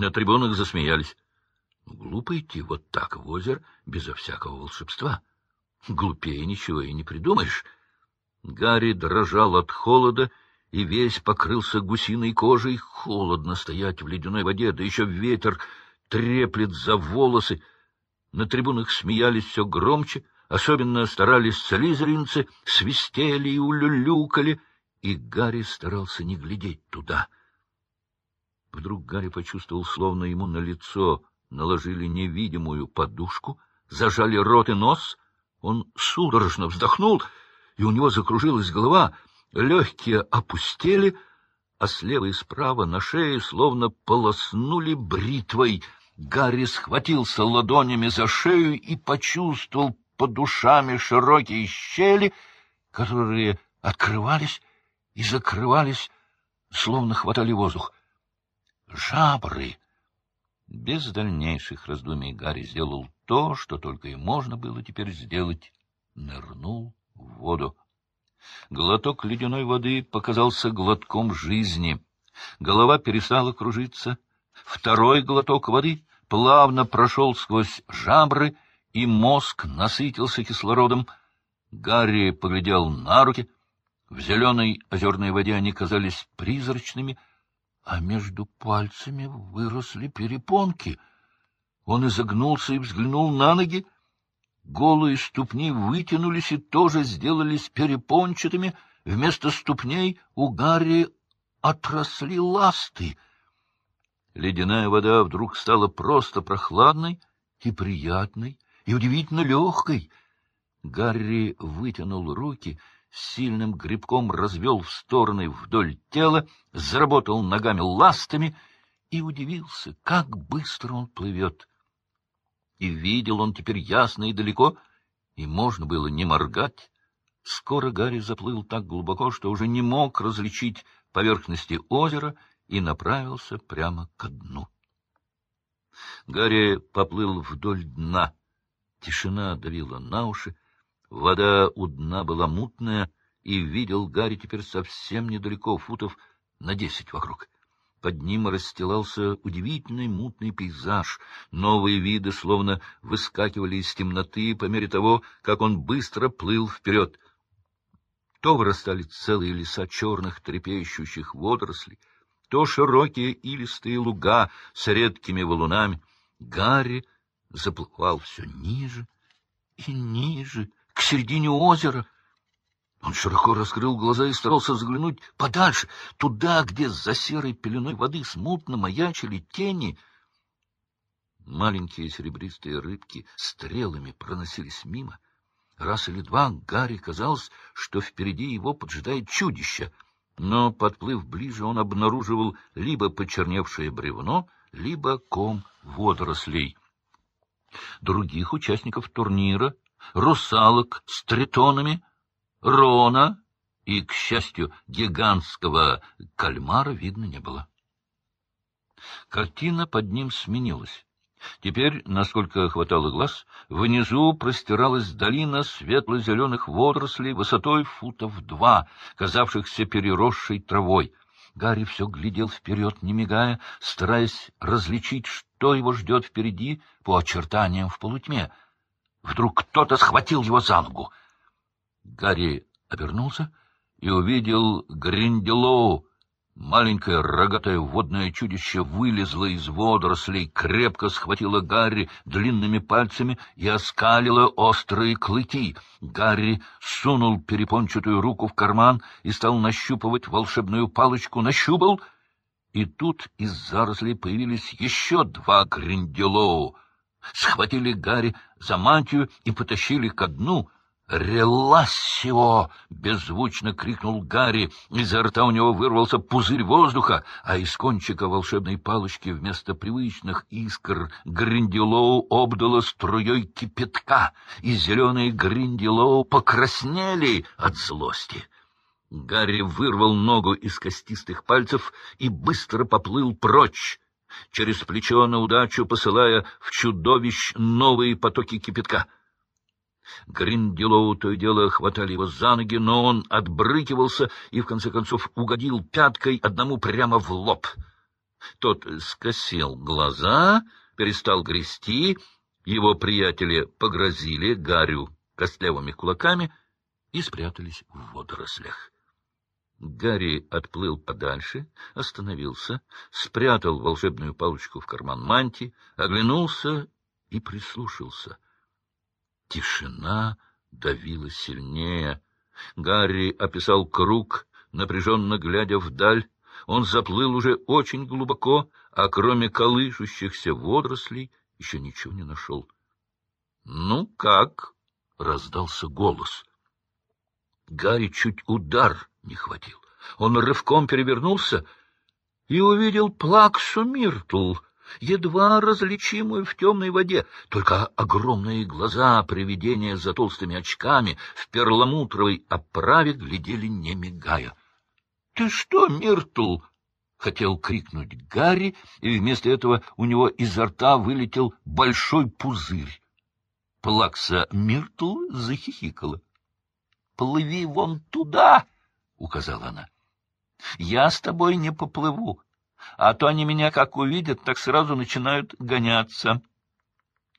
На трибунах засмеялись. Глупо идти вот так в озеро безо всякого волшебства. Глупее ничего и не придумаешь. Гарри дрожал от холода и весь покрылся гусиной кожей. Холодно стоять в ледяной воде, да еще ветер треплет за волосы. На трибунах смеялись все громче, особенно старались слизеринцы, свистели и улюлюкали, и Гарри старался не глядеть туда. Вдруг Гарри почувствовал, словно ему на лицо наложили невидимую подушку, зажали рот и нос. Он судорожно вздохнул, и у него закружилась голова, легкие опустели, а слева и справа на шее словно полоснули бритвой. Гарри схватился ладонями за шею и почувствовал под душами широкие щели, которые открывались и закрывались, словно хватали воздух. Жабры! Без дальнейших раздумий Гарри сделал то, что только и можно было теперь сделать. Нырнул в воду. Глоток ледяной воды показался глотком жизни. Голова перестала кружиться. Второй глоток воды плавно прошел сквозь жабры, и мозг насытился кислородом. Гарри поглядел на руки. В зеленой озерной воде они казались призрачными — а между пальцами выросли перепонки. Он изогнулся и взглянул на ноги. Голые ступни вытянулись и тоже сделались перепончатыми. Вместо ступней у Гарри отросли ласты. Ледяная вода вдруг стала просто прохладной и приятной, и удивительно легкой. Гарри вытянул руки — сильным грибком развел в стороны вдоль тела, заработал ногами ластами и удивился, как быстро он плывет. И видел он теперь ясно и далеко, и можно было не моргать. Скоро Гарри заплыл так глубоко, что уже не мог различить поверхности озера и направился прямо ко дну. Гарри поплыл вдоль дна. Тишина давила на уши, Вода у дна была мутная, и видел Гарри теперь совсем недалеко, футов на десять вокруг. Под ним расстилался удивительный мутный пейзаж. Новые виды словно выскакивали из темноты по мере того, как он быстро плыл вперед. То вырастали целые леса черных трепещущих водорослей, то широкие илистые луга с редкими валунами. Гарри заплывал все ниже и ниже, к середине озера. Он широко раскрыл глаза и старался заглянуть подальше, туда, где за серой пеленой воды смутно маячили тени. Маленькие серебристые рыбки стрелами проносились мимо. Раз или два Гарри казалось, что впереди его поджидает чудище, но, подплыв ближе, он обнаруживал либо почерневшее бревно, либо ком водорослей. Других участников турнира русалок с тритонами, рона и, к счастью, гигантского кальмара видно не было. Картина под ним сменилась. Теперь, насколько хватало глаз, внизу простиралась долина светло-зеленых водорослей высотой футов два, казавшихся переросшей травой. Гарри все глядел вперед, не мигая, стараясь различить, что его ждет впереди по очертаниям в полутьме — Вдруг кто-то схватил его за ногу. Гарри обернулся и увидел Гринделоу. Маленькое рогатое водное чудище вылезло из водорослей, крепко схватило Гарри длинными пальцами и оскалило острые клыки. Гарри сунул перепончатую руку в карман и стал нащупывать волшебную палочку. Нащупал, и тут из зарослей появились еще два Гринделоу — схватили Гарри за мантию и потащили ко дну. «Релассио!» — беззвучно крикнул Гарри. Изо рта у него вырвался пузырь воздуха, а из кончика волшебной палочки вместо привычных искр Гриндилоу обдало струей кипятка, и зеленые Гриндилоу покраснели от злости. Гарри вырвал ногу из костистых пальцев и быстро поплыл прочь через плечо на удачу посылая в чудовищ новые потоки кипятка. Гринделоу то и дело хватали его за ноги, но он отбрыкивался и, в конце концов, угодил пяткой одному прямо в лоб. Тот скосил глаза, перестал грести, его приятели погрозили Гарю костлявыми кулаками и спрятались в водорослях. Гарри отплыл подальше, остановился, спрятал волшебную палочку в карман мантии, оглянулся и прислушался. Тишина давила сильнее. Гарри описал круг, напряженно глядя вдаль. Он заплыл уже очень глубоко, а кроме колышущихся водорослей еще ничего не нашел. — Ну как? — раздался голос. Гарри чуть удар не хватил. Он рывком перевернулся и увидел плаксу Миртл, едва различимую в темной воде. Только огромные глаза привидения за толстыми очками в перламутровой оправе глядели, не мигая. — Ты что, Миртл? — хотел крикнуть Гарри, и вместо этого у него изо рта вылетел большой пузырь. Плакса Миртл захихикала. — Плыви вон туда! —— указала она. — Я с тобой не поплыву, а то они меня как увидят, так сразу начинают гоняться.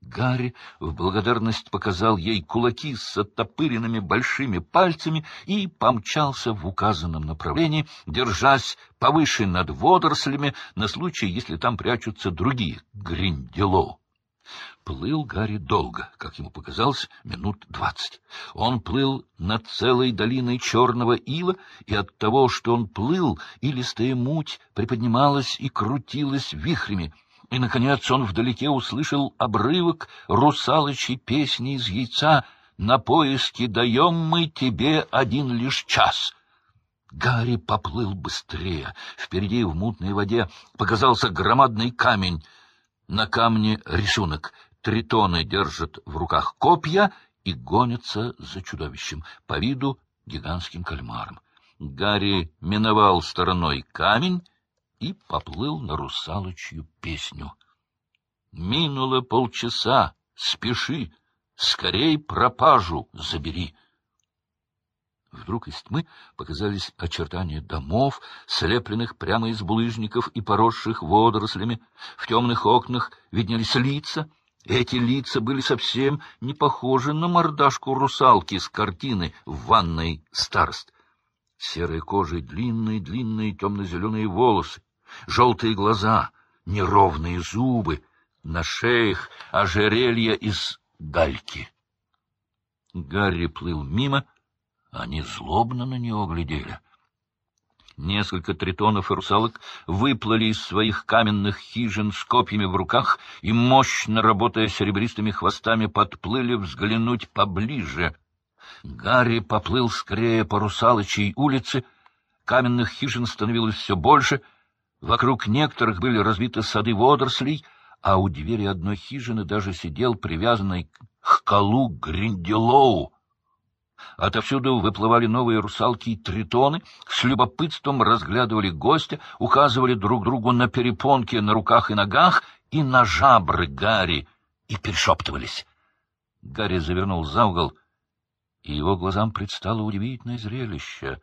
Гарри в благодарность показал ей кулаки с оттопыренными большими пальцами и помчался в указанном направлении, держась повыше над водорослями на случай, если там прячутся другие гринделоу. Плыл Гарри долго, как ему показалось, минут двадцать. Он плыл над целой долиной черного ила, и от того, что он плыл, илистая муть приподнималась и крутилась вихрями. И, наконец, он вдалеке услышал обрывок русалочей песни из яйца «На поиски даем мы тебе один лишь час». Гарри поплыл быстрее. Впереди в мутной воде показался громадный камень. На камне рисунок — Тритоны держат в руках копья и гонятся за чудовищем, по виду гигантским кальмаром. Гарри миновал стороной камень и поплыл на русалочью песню. Минуло полчаса, спеши, скорей пропажу забери. Вдруг из тьмы показались очертания домов, слепленных прямо из булыжников и поросших водорослями. В темных окнах виднелись лица, эти лица были совсем не похожи на мордашку русалки с картины в ванной старост. Серая кожа длинные-длинные темно-зеленые волосы, желтые глаза, неровные зубы, на шеях ожерелья из гальки. Гарри плыл мимо, они злобно на него глядели. Несколько тритонов и русалок выплыли из своих каменных хижин с копьями в руках и, мощно работая серебристыми хвостами, подплыли взглянуть поближе. Гарри поплыл скорее по русалочей улице. Каменных хижин становилось все больше. Вокруг некоторых были разбиты сады водорослей, а у двери одной хижины даже сидел привязанный к колу Гринделоу. Отовсюду выплывали новые русалки и тритоны, с любопытством разглядывали гостя, указывали друг другу на перепонки на руках и ногах и на жабры Гарри и перешептывались. Гарри завернул за угол, и его глазам предстало удивительное зрелище.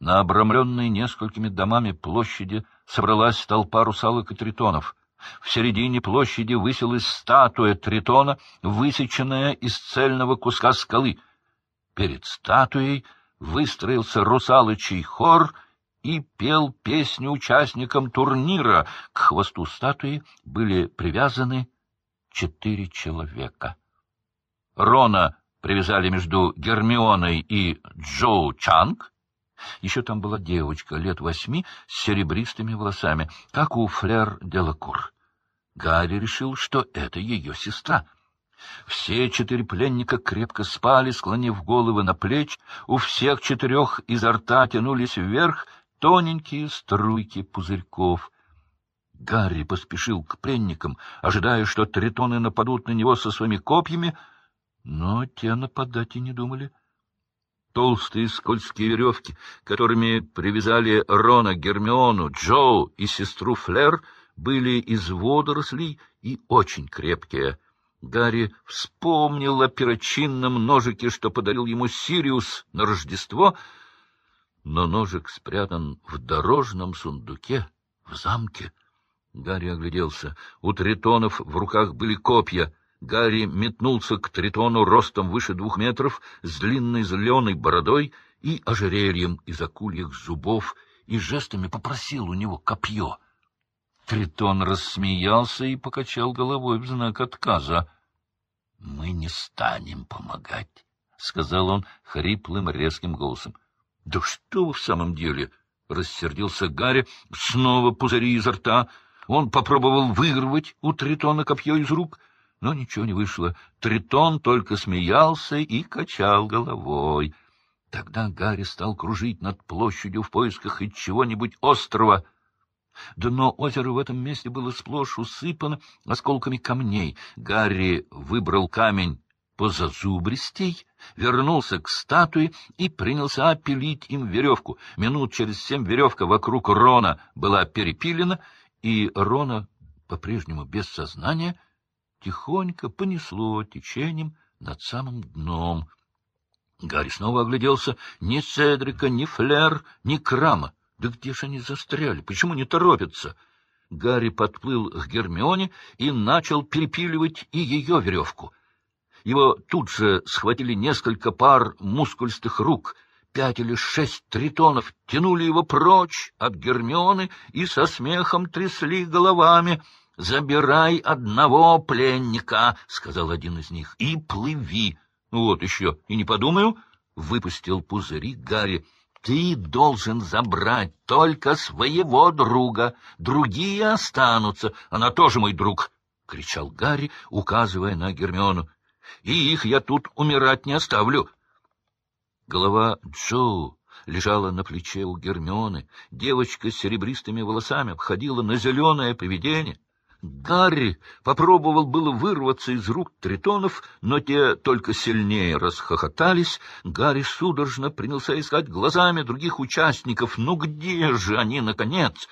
На обрамленной несколькими домами площади собралась толпа русалок и тритонов. В середине площади высилась статуя тритона, высеченная из цельного куска скалы — Перед статуей выстроился русалочий хор и пел песню участникам турнира. К хвосту статуи были привязаны четыре человека. Рона привязали между Гермионой и Джоу Чанг. Еще там была девочка лет восьми с серебристыми волосами, как у Флер Делакур. Гарри решил, что это ее сестра — все четыре пленника крепко спали, склонив головы на плеч. У всех четырех изо рта тянулись вверх тоненькие струйки пузырьков. Гарри поспешил к пленникам, ожидая, что тритоны нападут на него со своими копьями, но те нападать и не думали. Толстые скользкие веревки, которыми привязали Рона, Гермиону, Джоу и сестру Флер, были из водорослей и очень крепкие — Гарри вспомнил о перочинном ножике, что подарил ему Сириус на Рождество, но ножик спрятан в дорожном сундуке в замке? Гарри огляделся. У тритонов в руках были копья. Гарри метнулся к тритону ростом выше двух метров, с длинной зеленой бородой и ожерельем из акульих зубов, и жестами попросил у него копье. Тритон рассмеялся и покачал головой в знак отказа. — Мы не станем помогать, — сказал он хриплым резким голосом. — Да что вы в самом деле? — рассердился Гарри, снова пузыри изо рта. Он попробовал вырвать у Тритона копье из рук, но ничего не вышло. Тритон только смеялся и качал головой. Тогда Гарри стал кружить над площадью в поисках хоть чего-нибудь острого. Дно озера в этом месте было сплошь усыпано осколками камней. Гарри выбрал камень позазубристей, вернулся к статуе и принялся опилить им веревку. Минут через семь веревка вокруг Рона была перепилена, и Рона, по-прежнему без сознания, тихонько понесло течением над самым дном. Гарри снова огляделся. Ни Седрика, ни Флер, ни Крама. Да где же они застряли? Почему не торопятся? Гарри подплыл к Гермионе и начал перепиливать и ее веревку. Его тут же схватили несколько пар мускульстых рук. Пять или шесть тритонов тянули его прочь от Гермионы и со смехом трясли головами. — Забирай одного пленника, — сказал один из них, — и плыви. — Вот еще, и не подумаю, — выпустил пузыри Гарри. — Ты должен забрать только своего друга. Другие останутся. Она тоже мой друг, — кричал Гарри, указывая на Гермиону. — И их я тут умирать не оставлю. Голова Джоу лежала на плече у Гермионы. Девочка с серебристыми волосами обходила на зеленое привидение. Гарри попробовал было вырваться из рук тритонов, но те только сильнее расхохотались. Гарри судорожно принялся искать глазами других участников. Ну где же они, наконец?